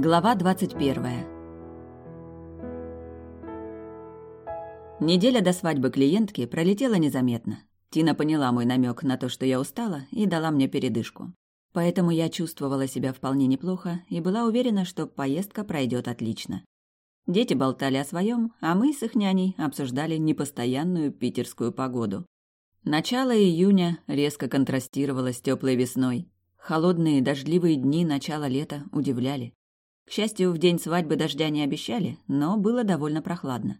Глава 21. Неделя до свадьбы клиентки пролетела незаметно. Тина поняла мой намек на то, что я устала, и дала мне передышку. Поэтому я чувствовала себя вполне неплохо и была уверена, что поездка пройдет отлично. Дети болтали о своем, а мы с их няней обсуждали непостоянную питерскую погоду. Начало июня резко контрастировало с теплой весной. Холодные дождливые дни начала лета удивляли. К счастью, в день свадьбы дождя не обещали, но было довольно прохладно.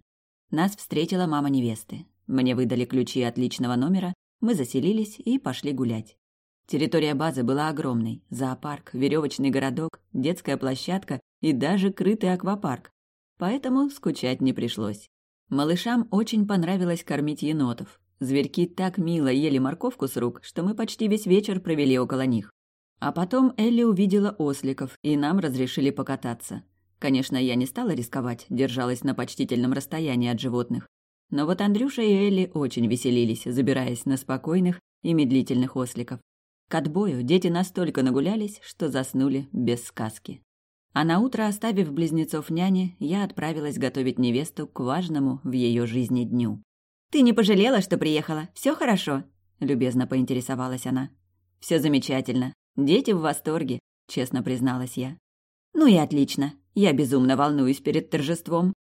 Нас встретила мама невесты. Мне выдали ключи от личного номера, мы заселились и пошли гулять. Территория базы была огромной. Зоопарк, веревочный городок, детская площадка и даже крытый аквапарк. Поэтому скучать не пришлось. Малышам очень понравилось кормить енотов. Зверьки так мило ели морковку с рук, что мы почти весь вечер провели около них. А потом Элли увидела осликов, и нам разрешили покататься. Конечно, я не стала рисковать, держалась на почтительном расстоянии от животных. Но вот Андрюша и Элли очень веселились, забираясь на спокойных и медлительных осликов. К отбою дети настолько нагулялись, что заснули без сказки. А на утро, оставив близнецов няне, я отправилась готовить невесту к важному в ее жизни дню. «Ты не пожалела, что приехала? Все хорошо?» – любезно поинтересовалась она. Все замечательно. Дети в восторге, честно призналась я. Ну и отлично. Я безумно волнуюсь перед торжеством.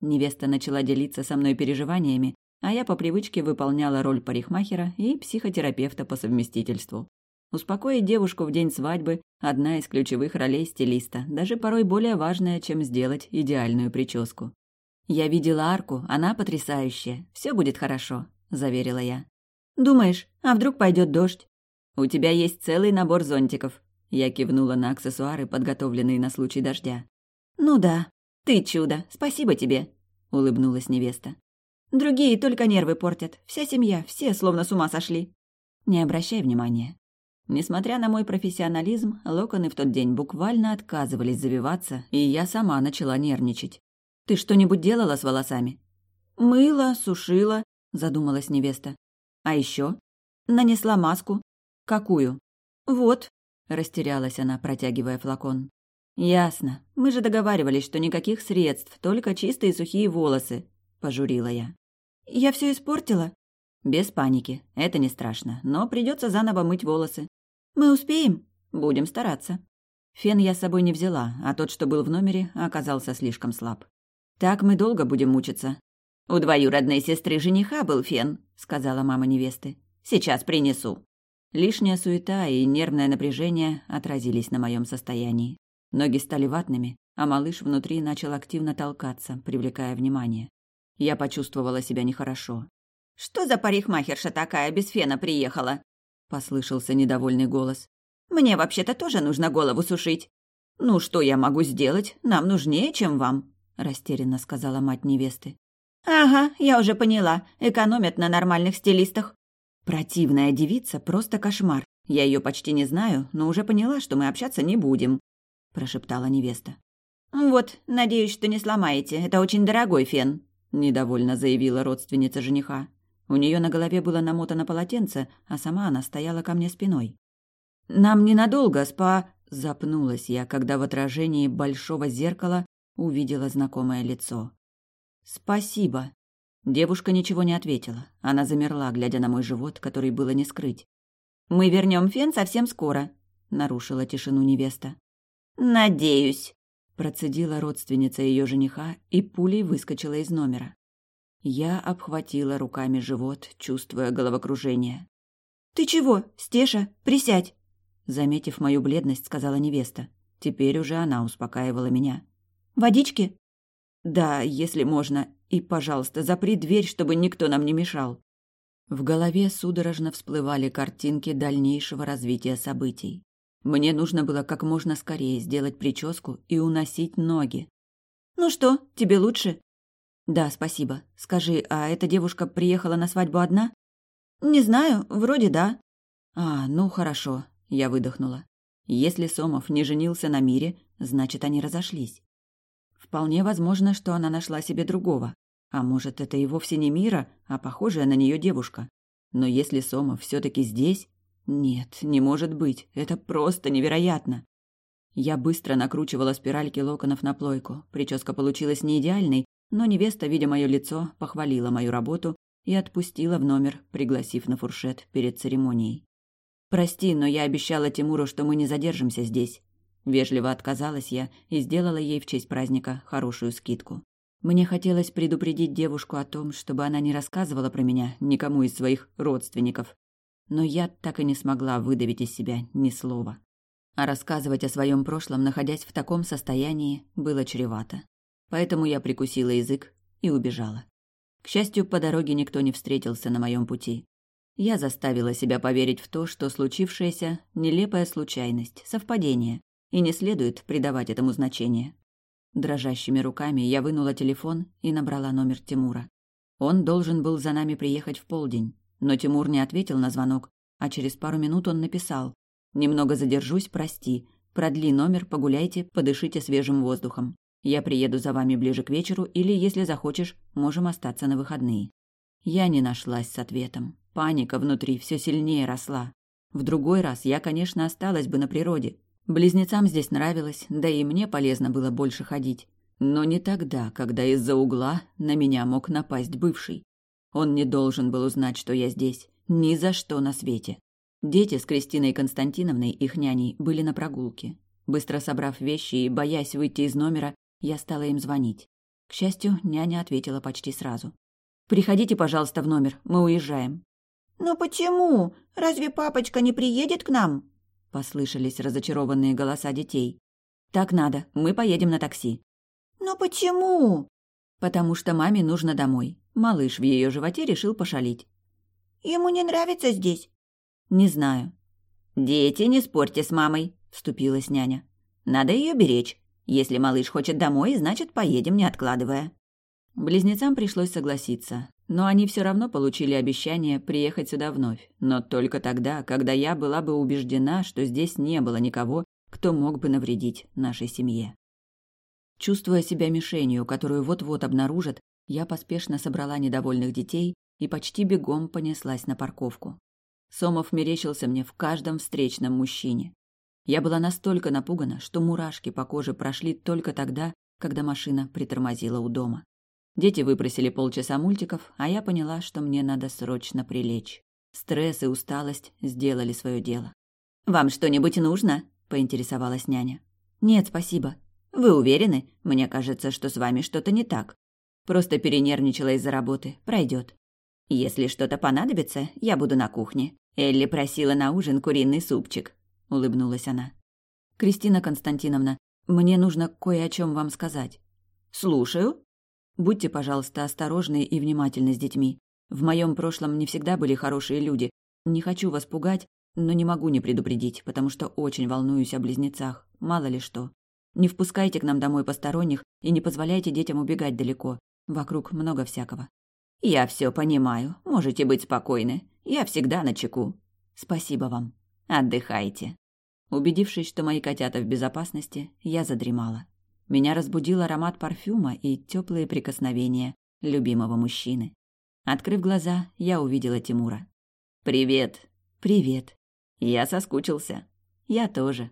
Невеста начала делиться со мной переживаниями, а я по привычке выполняла роль парикмахера и психотерапевта по совместительству. Успокоить девушку в день свадьбы – одна из ключевых ролей стилиста, даже порой более важная, чем сделать идеальную прическу. «Я видела арку, она потрясающая, все будет хорошо», – заверила я. «Думаешь, а вдруг пойдет дождь?» «У тебя есть целый набор зонтиков». Я кивнула на аксессуары, подготовленные на случай дождя. «Ну да, ты чудо, спасибо тебе», — улыбнулась невеста. «Другие только нервы портят. Вся семья, все словно с ума сошли». «Не обращай внимания». Несмотря на мой профессионализм, локоны в тот день буквально отказывались завиваться, и я сама начала нервничать. «Ты что-нибудь делала с волосами?» «Мыла, сушила», — задумалась невеста. «А еще Нанесла маску, «Какую?» «Вот», — растерялась она, протягивая флакон. «Ясно. Мы же договаривались, что никаких средств, только чистые сухие волосы», — пожурила я. «Я все испортила?» «Без паники. Это не страшно. Но придется заново мыть волосы». «Мы успеем?» «Будем стараться». Фен я с собой не взяла, а тот, что был в номере, оказался слишком слаб. «Так мы долго будем мучиться». «У двоюродной сестры жениха был фен», — сказала мама невесты. «Сейчас принесу». Лишняя суета и нервное напряжение отразились на моем состоянии. Ноги стали ватными, а малыш внутри начал активно толкаться, привлекая внимание. Я почувствовала себя нехорошо. «Что за парикмахерша такая без фена приехала?» — послышался недовольный голос. «Мне вообще-то тоже нужно голову сушить». «Ну, что я могу сделать? Нам нужнее, чем вам», — растерянно сказала мать невесты. «Ага, я уже поняла. Экономят на нормальных стилистах. Противная девица – просто кошмар. Я ее почти не знаю, но уже поняла, что мы общаться не будем», – прошептала невеста. «Вот, надеюсь, что не сломаете. Это очень дорогой фен», – недовольно заявила родственница жениха. У нее на голове было намотано полотенце, а сама она стояла ко мне спиной. «Нам ненадолго, спа...» – запнулась я, когда в отражении большого зеркала увидела знакомое лицо. «Спасибо», Девушка ничего не ответила. Она замерла, глядя на мой живот, который было не скрыть. «Мы вернем фен совсем скоро», — нарушила тишину невеста. «Надеюсь», — процедила родственница ее жениха и пулей выскочила из номера. Я обхватила руками живот, чувствуя головокружение. «Ты чего, Стеша? Присядь!» Заметив мою бледность, сказала невеста. Теперь уже она успокаивала меня. «Водички?» «Да, если можно. И, пожалуйста, запри дверь, чтобы никто нам не мешал». В голове судорожно всплывали картинки дальнейшего развития событий. Мне нужно было как можно скорее сделать прическу и уносить ноги. «Ну что, тебе лучше?» «Да, спасибо. Скажи, а эта девушка приехала на свадьбу одна?» «Не знаю, вроде да». «А, ну хорошо», — я выдохнула. «Если Сомов не женился на мире, значит, они разошлись. Вполне возможно, что она нашла себе другого. А может, это и вовсе не Мира, а похожая на нее девушка. Но если Сома все таки здесь... Нет, не может быть. Это просто невероятно. Я быстро накручивала спиральки локонов на плойку. Прическа получилась не идеальной, но невеста, видя мое лицо, похвалила мою работу и отпустила в номер, пригласив на фуршет перед церемонией. «Прости, но я обещала Тимуру, что мы не задержимся здесь». Вежливо отказалась я и сделала ей в честь праздника хорошую скидку. Мне хотелось предупредить девушку о том, чтобы она не рассказывала про меня никому из своих родственников. Но я так и не смогла выдавить из себя ни слова. А рассказывать о своем прошлом, находясь в таком состоянии, было чревато. Поэтому я прикусила язык и убежала. К счастью, по дороге никто не встретился на моем пути. Я заставила себя поверить в то, что случившееся – нелепая случайность, совпадение, и не следует придавать этому значение. Дрожащими руками я вынула телефон и набрала номер Тимура. Он должен был за нами приехать в полдень, но Тимур не ответил на звонок, а через пару минут он написал «Немного задержусь, прости. Продли номер, погуляйте, подышите свежим воздухом. Я приеду за вами ближе к вечеру или, если захочешь, можем остаться на выходные». Я не нашлась с ответом. Паника внутри все сильнее росла. В другой раз я, конечно, осталась бы на природе, Близнецам здесь нравилось, да и мне полезно было больше ходить. Но не тогда, когда из-за угла на меня мог напасть бывший. Он не должен был узнать, что я здесь. Ни за что на свете. Дети с Кристиной Константиновной, их няней, были на прогулке. Быстро собрав вещи и боясь выйти из номера, я стала им звонить. К счастью, няня ответила почти сразу. «Приходите, пожалуйста, в номер, мы уезжаем». «Но почему? Разве папочка не приедет к нам?» Послышались разочарованные голоса детей. «Так надо, мы поедем на такси». «Но почему?» «Потому что маме нужно домой. Малыш в ее животе решил пошалить». «Ему не нравится здесь?» «Не знаю». «Дети, не спорьте с мамой», — вступилась няня. «Надо ее беречь. Если малыш хочет домой, значит, поедем, не откладывая». Близнецам пришлось согласиться, но они все равно получили обещание приехать сюда вновь, но только тогда, когда я была бы убеждена, что здесь не было никого, кто мог бы навредить нашей семье. Чувствуя себя мишенью, которую вот-вот обнаружат, я поспешно собрала недовольных детей и почти бегом понеслась на парковку. Сомов мерещился мне в каждом встречном мужчине. Я была настолько напугана, что мурашки по коже прошли только тогда, когда машина притормозила у дома. Дети выпросили полчаса мультиков, а я поняла, что мне надо срочно прилечь. Стресс и усталость сделали свое дело. «Вам что-нибудь нужно?» – поинтересовалась няня. «Нет, спасибо». «Вы уверены? Мне кажется, что с вами что-то не так. Просто перенервничала из-за работы. Пройдет. Если что-то понадобится, я буду на кухне. Элли просила на ужин куриный супчик», – улыбнулась она. «Кристина Константиновна, мне нужно кое о чем вам сказать». «Слушаю», Будьте, пожалуйста, осторожны и внимательны с детьми. В моем прошлом не всегда были хорошие люди. Не хочу вас пугать, но не могу не предупредить, потому что очень волнуюсь о близнецах. Мало ли что. Не впускайте к нам домой посторонних и не позволяйте детям убегать далеко. Вокруг много всякого. Я все понимаю. Можете быть спокойны. Я всегда на чеку. Спасибо вам. Отдыхайте. Убедившись, что мои котята в безопасности, я задремала. Меня разбудил аромат парфюма и теплые прикосновения любимого мужчины. Открыв глаза, я увидела Тимура. «Привет!» «Привет!» «Я соскучился!» «Я тоже!»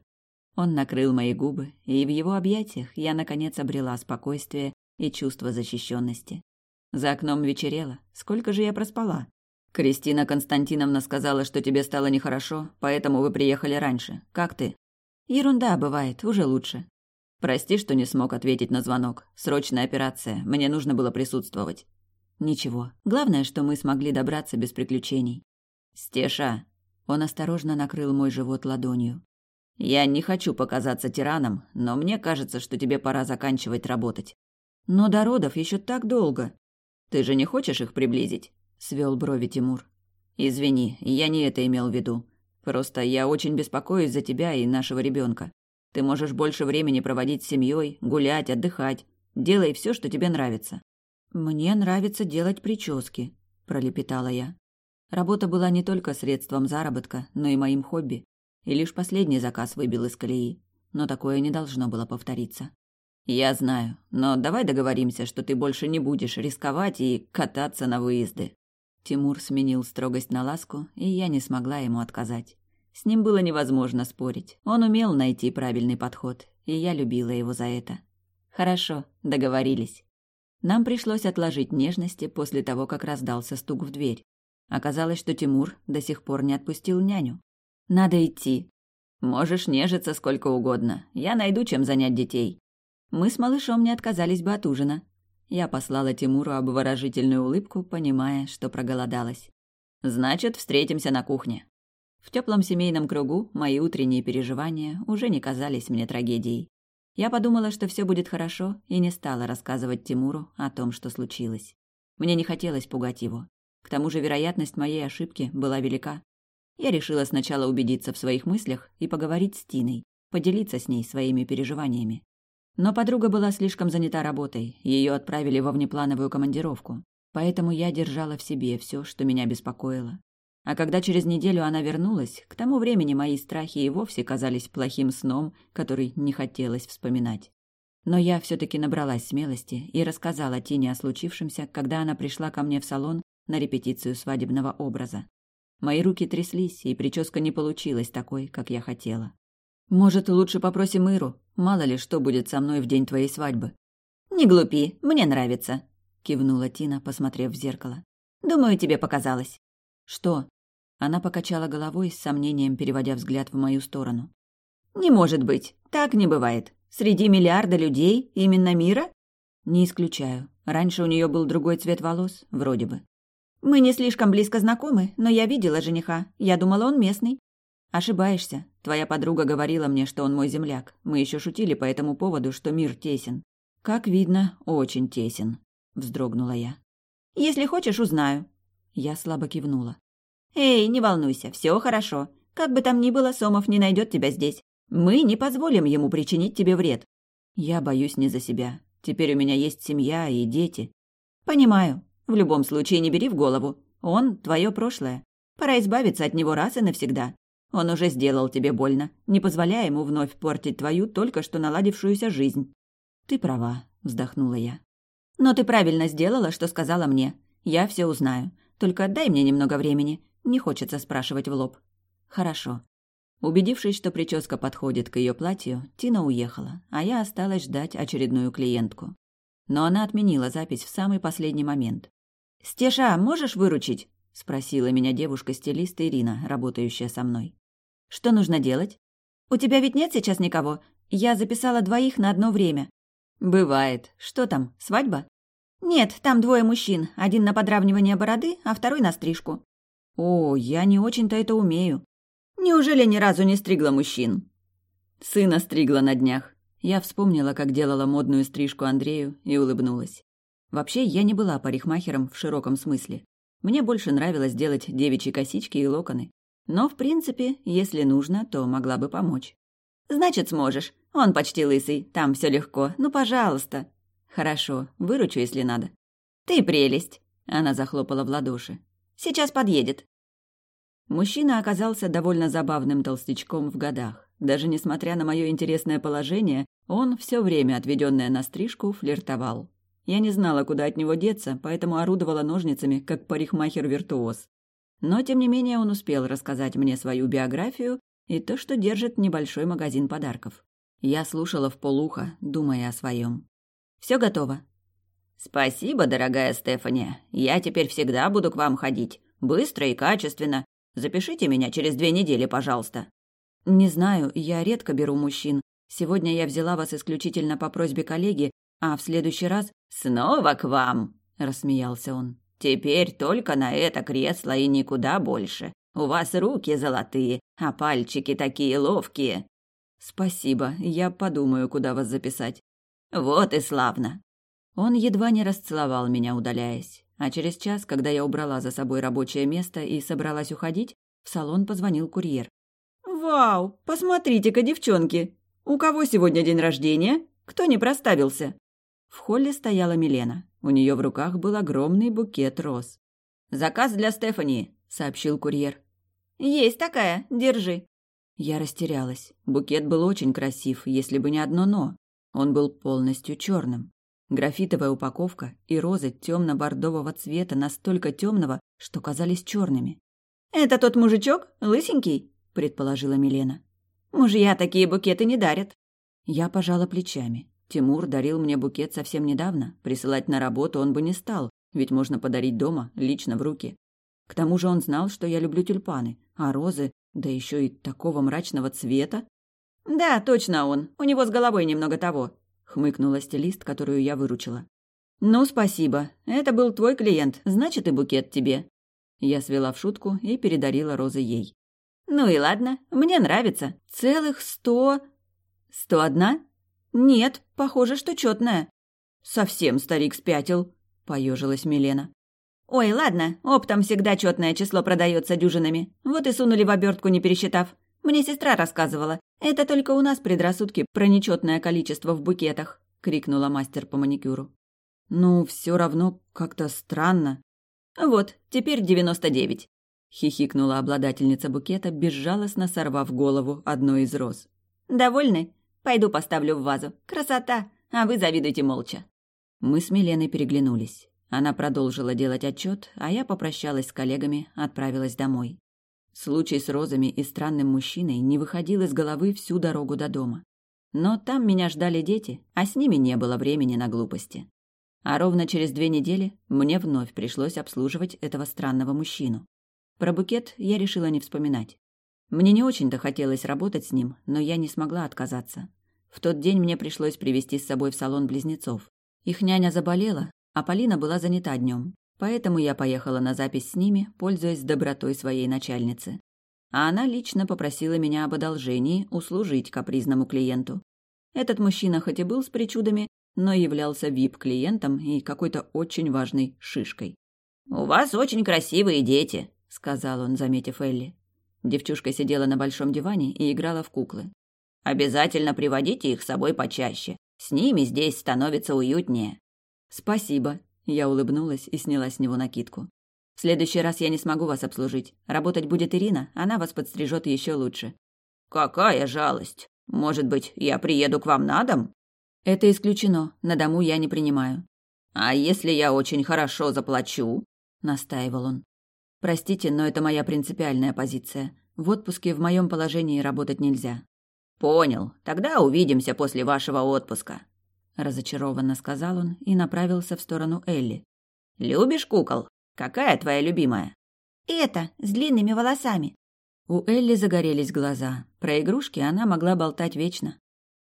Он накрыл мои губы, и в его объятиях я, наконец, обрела спокойствие и чувство защищенности. За окном вечерело. Сколько же я проспала? Кристина Константиновна сказала, что тебе стало нехорошо, поэтому вы приехали раньше. Как ты? Ерунда бывает, уже лучше. Прости, что не смог ответить на звонок. Срочная операция. Мне нужно было присутствовать. Ничего. Главное, что мы смогли добраться без приключений. Стеша. Он осторожно накрыл мой живот ладонью. Я не хочу показаться тираном, но мне кажется, что тебе пора заканчивать работать. Но до родов еще так долго. Ты же не хочешь их приблизить? Свел брови Тимур. Извини, я не это имел в виду. Просто я очень беспокоюсь за тебя и нашего ребенка. Ты можешь больше времени проводить с семьей, гулять, отдыхать. Делай все, что тебе нравится. Мне нравится делать прически, пролепетала я. Работа была не только средством заработка, но и моим хобби. И лишь последний заказ выбил из колеи. Но такое не должно было повториться. Я знаю, но давай договоримся, что ты больше не будешь рисковать и кататься на выезды. Тимур сменил строгость на ласку, и я не смогла ему отказать. С ним было невозможно спорить. Он умел найти правильный подход, и я любила его за это. Хорошо, договорились. Нам пришлось отложить нежности после того, как раздался стук в дверь. Оказалось, что Тимур до сих пор не отпустил няню. Надо идти. Можешь нежиться сколько угодно. Я найду, чем занять детей. Мы с малышом не отказались бы от ужина. Я послала Тимуру обворожительную улыбку, понимая, что проголодалась. Значит, встретимся на кухне. В теплом семейном кругу мои утренние переживания уже не казались мне трагедией. Я подумала, что все будет хорошо, и не стала рассказывать Тимуру о том, что случилось. Мне не хотелось пугать его. К тому же вероятность моей ошибки была велика. Я решила сначала убедиться в своих мыслях и поговорить с Тиной, поделиться с ней своими переживаниями. Но подруга была слишком занята работой, ее отправили во внеплановую командировку, поэтому я держала в себе все, что меня беспокоило. А когда через неделю она вернулась, к тому времени мои страхи и вовсе казались плохим сном, который не хотелось вспоминать. Но я все-таки набралась смелости и рассказала Тине о случившемся, когда она пришла ко мне в салон на репетицию свадебного образа. Мои руки тряслись, и прическа не получилась такой, как я хотела. «Может, лучше попросим Иру? Мало ли, что будет со мной в день твоей свадьбы». «Не глупи, мне нравится», — кивнула Тина, посмотрев в зеркало. «Думаю, тебе показалось». «Что?» Она покачала головой с сомнением, переводя взгляд в мою сторону. «Не может быть. Так не бывает. Среди миллиарда людей именно Мира?» «Не исключаю. Раньше у нее был другой цвет волос, вроде бы». «Мы не слишком близко знакомы, но я видела жениха. Я думала, он местный». «Ошибаешься. Твоя подруга говорила мне, что он мой земляк. Мы еще шутили по этому поводу, что мир тесен». «Как видно, очень тесен», — вздрогнула я. «Если хочешь, узнаю». Я слабо кивнула. «Эй, не волнуйся, все хорошо. Как бы там ни было, Сомов не найдет тебя здесь. Мы не позволим ему причинить тебе вред». «Я боюсь не за себя. Теперь у меня есть семья и дети». «Понимаю. В любом случае не бери в голову. Он — твое прошлое. Пора избавиться от него раз и навсегда. Он уже сделал тебе больно. Не позволяй ему вновь портить твою только что наладившуюся жизнь». «Ты права», — вздохнула я. «Но ты правильно сделала, что сказала мне. Я все узнаю. Только дай мне немного времени. Не хочется спрашивать в лоб. Хорошо. Убедившись, что прическа подходит к ее платью, Тина уехала, а я осталась ждать очередную клиентку. Но она отменила запись в самый последний момент. «Стеша, можешь выручить?» — спросила меня девушка-стилист Ирина, работающая со мной. «Что нужно делать?» «У тебя ведь нет сейчас никого? Я записала двоих на одно время». «Бывает. Что там, свадьба?» «Нет, там двое мужчин. Один на подравнивание бороды, а второй на стрижку». «О, я не очень-то это умею». «Неужели ни разу не стригла мужчин?» «Сына стригла на днях». Я вспомнила, как делала модную стрижку Андрею, и улыбнулась. Вообще, я не была парикмахером в широком смысле. Мне больше нравилось делать девичьи косички и локоны. Но, в принципе, если нужно, то могла бы помочь. «Значит, сможешь. Он почти лысый, там все легко. Ну, пожалуйста». «Хорошо, выручу, если надо». «Ты прелесть!» Она захлопала в ладоши. Сейчас подъедет». Мужчина оказался довольно забавным толстячком в годах. Даже несмотря на мое интересное положение, он все время, отведенное на стрижку, флиртовал. Я не знала, куда от него деться, поэтому орудовала ножницами, как парикмахер-виртуоз. Но, тем не менее, он успел рассказать мне свою биографию и то, что держит небольшой магазин подарков. Я слушала в полухо, думая о своем. Все готово. «Спасибо, дорогая Стефани. Я теперь всегда буду к вам ходить. Быстро и качественно. Запишите меня через две недели, пожалуйста». «Не знаю, я редко беру мужчин. Сегодня я взяла вас исключительно по просьбе коллеги, а в следующий раз...» «Снова к вам!» — рассмеялся он. «Теперь только на это кресло и никуда больше. У вас руки золотые, а пальчики такие ловкие». «Спасибо, я подумаю, куда вас записать». «Вот и славно. Он едва не расцеловал меня, удаляясь. А через час, когда я убрала за собой рабочее место и собралась уходить, в салон позвонил курьер. «Вау! Посмотрите-ка, девчонки! У кого сегодня день рождения? Кто не проставился?» В холле стояла Милена. У нее в руках был огромный букет роз. «Заказ для Стефани», — сообщил курьер. «Есть такая, держи». Я растерялась. Букет был очень красив, если бы не одно «но». Он был полностью черным. Графитовая упаковка и розы темно-бордового цвета, настолько темного, что казались черными. «Это тот мужичок? Лысенький?» предположила Милена. Мужья такие букеты не дарят. Я пожала плечами. Тимур дарил мне букет совсем недавно. Присылать на работу он бы не стал, ведь можно подарить дома, лично в руки. К тому же он знал, что я люблю тюльпаны, а розы, да еще и такого мрачного цвета. «Да, точно он. У него с головой немного того», — хмыкнула стилист, которую я выручила. «Ну, спасибо. Это был твой клиент, значит, и букет тебе». Я свела в шутку и передарила розы ей. «Ну и ладно, мне нравится. Целых сто...» «Сто одна?» «Нет, похоже, что четная». «Совсем старик спятил», — поежилась Милена. «Ой, ладно, оптом всегда четное число продается дюжинами. Вот и сунули в обертку, не пересчитав. Мне сестра рассказывала. Это только у нас предрассудки про нечетное количество в букетах», — крикнула мастер по маникюру. «Ну, все равно как-то странно». «Вот, теперь девяносто девять», — хихикнула обладательница букета, безжалостно сорвав голову одной из роз. «Довольны? Пойду поставлю в вазу. Красота! А вы завидуйте молча». Мы с Миленой переглянулись. Она продолжила делать отчет, а я попрощалась с коллегами, отправилась домой. Случай с розами и странным мужчиной не выходил из головы всю дорогу до дома. Но там меня ждали дети, а с ними не было времени на глупости. А ровно через две недели мне вновь пришлось обслуживать этого странного мужчину. Про букет я решила не вспоминать. Мне не очень-то хотелось работать с ним, но я не смогла отказаться. В тот день мне пришлось привести с собой в салон близнецов. Их няня заболела, а Полина была занята днем, поэтому я поехала на запись с ними, пользуясь добротой своей начальницы. А она лично попросила меня об одолжении услужить капризному клиенту. Этот мужчина хоть и был с причудами, но являлся вип-клиентом и какой-то очень важной шишкой. «У вас очень красивые дети», — сказал он, заметив Элли. Девчушка сидела на большом диване и играла в куклы. «Обязательно приводите их с собой почаще. С ними здесь становится уютнее». «Спасибо», — я улыбнулась и сняла с него накидку. «В следующий раз я не смогу вас обслужить. Работать будет Ирина, она вас подстрижет еще лучше». «Какая жалость! Может быть, я приеду к вам на дом?» «Это исключено. На дому я не принимаю». «А если я очень хорошо заплачу?» — настаивал он. Простите, но это моя принципиальная позиция. В отпуске в моем положении работать нельзя. Понял. Тогда увидимся после вашего отпуска. Разочарованно сказал он и направился в сторону Элли. Любишь кукол? Какая твоя любимая? Это, с длинными волосами. У Элли загорелись глаза. Про игрушки она могла болтать вечно.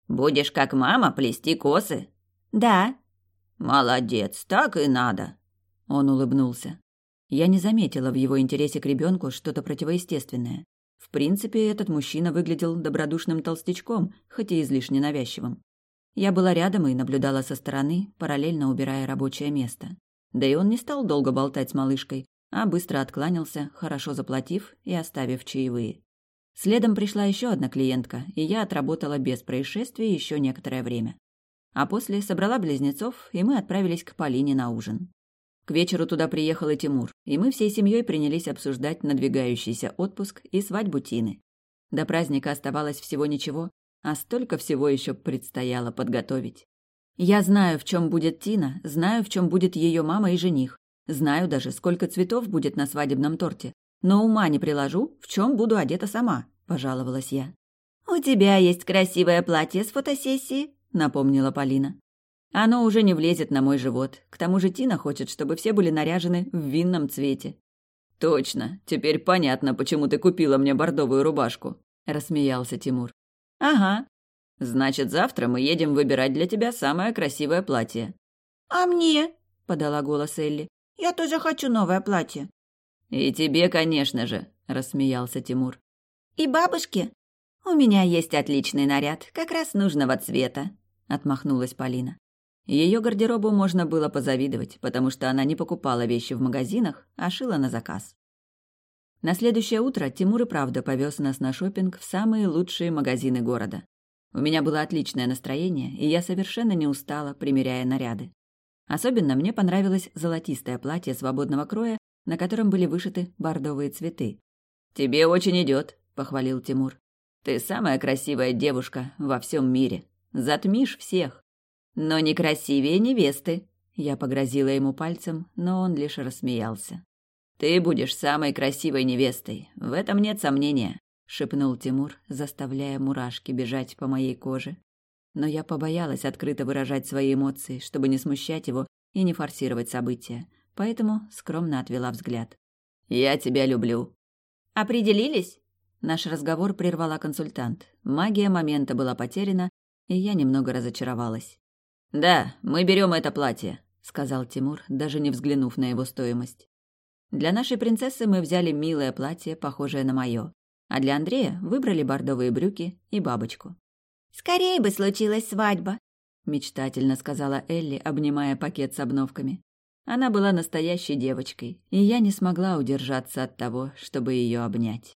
Будешь как мама плести косы? Да. Молодец, так и надо. Он улыбнулся. Я не заметила в его интересе к ребенку что-то противоестественное. В принципе, этот мужчина выглядел добродушным толстячком, хоть и излишне навязчивым. Я была рядом и наблюдала со стороны, параллельно убирая рабочее место. Да и он не стал долго болтать с малышкой, а быстро откланялся, хорошо заплатив и оставив чаевые. Следом пришла еще одна клиентка, и я отработала без происшествий еще некоторое время. А после собрала близнецов, и мы отправились к Полине на ужин. К вечеру туда приехал и Тимур, и мы всей семьей принялись обсуждать надвигающийся отпуск и свадьбу Тины. До праздника оставалось всего ничего, а столько всего еще предстояло подготовить. Я знаю, в чем будет Тина, знаю, в чем будет ее мама и жених, знаю даже, сколько цветов будет на свадебном торте, но ума не приложу, в чем буду одета сама, пожаловалась я. У тебя есть красивое платье с фотосессии, напомнила Полина. Оно уже не влезет на мой живот. К тому же Тина хочет, чтобы все были наряжены в винном цвете. Точно. Теперь понятно, почему ты купила мне бордовую рубашку, рассмеялся Тимур. Ага. Значит, завтра мы едем выбирать для тебя самое красивое платье. А мне? подала голос Элли. Я тоже хочу новое платье. И тебе, конечно же, рассмеялся Тимур. И бабушке? У меня есть отличный наряд, как раз нужного цвета, отмахнулась Полина. Ее гардеробу можно было позавидовать, потому что она не покупала вещи в магазинах, а шила на заказ. На следующее утро Тимур и правда повез нас на шопинг в самые лучшие магазины города. У меня было отличное настроение, и я совершенно не устала, примеряя наряды. Особенно мне понравилось золотистое платье свободного кроя, на котором были вышиты бордовые цветы. «Тебе очень идет», — похвалил Тимур. «Ты самая красивая девушка во всем мире. Затмишь всех» но не красивее невесты. Я погрозила ему пальцем, но он лишь рассмеялся. Ты будешь самой красивой невестой, в этом нет сомнения. шепнул Тимур, заставляя мурашки бежать по моей коже. Но я побоялась открыто выражать свои эмоции, чтобы не смущать его и не форсировать события, поэтому скромно отвела взгляд. «Я тебя люблю». «Определились?» Наш разговор прервала консультант. Магия момента была потеряна, и я немного разочаровалась. «Да, мы берем это платье», — сказал Тимур, даже не взглянув на его стоимость. Для нашей принцессы мы взяли милое платье, похожее на мое, а для Андрея выбрали бордовые брюки и бабочку. «Скорее бы случилась свадьба», — мечтательно сказала Элли, обнимая пакет с обновками. Она была настоящей девочкой, и я не смогла удержаться от того, чтобы ее обнять.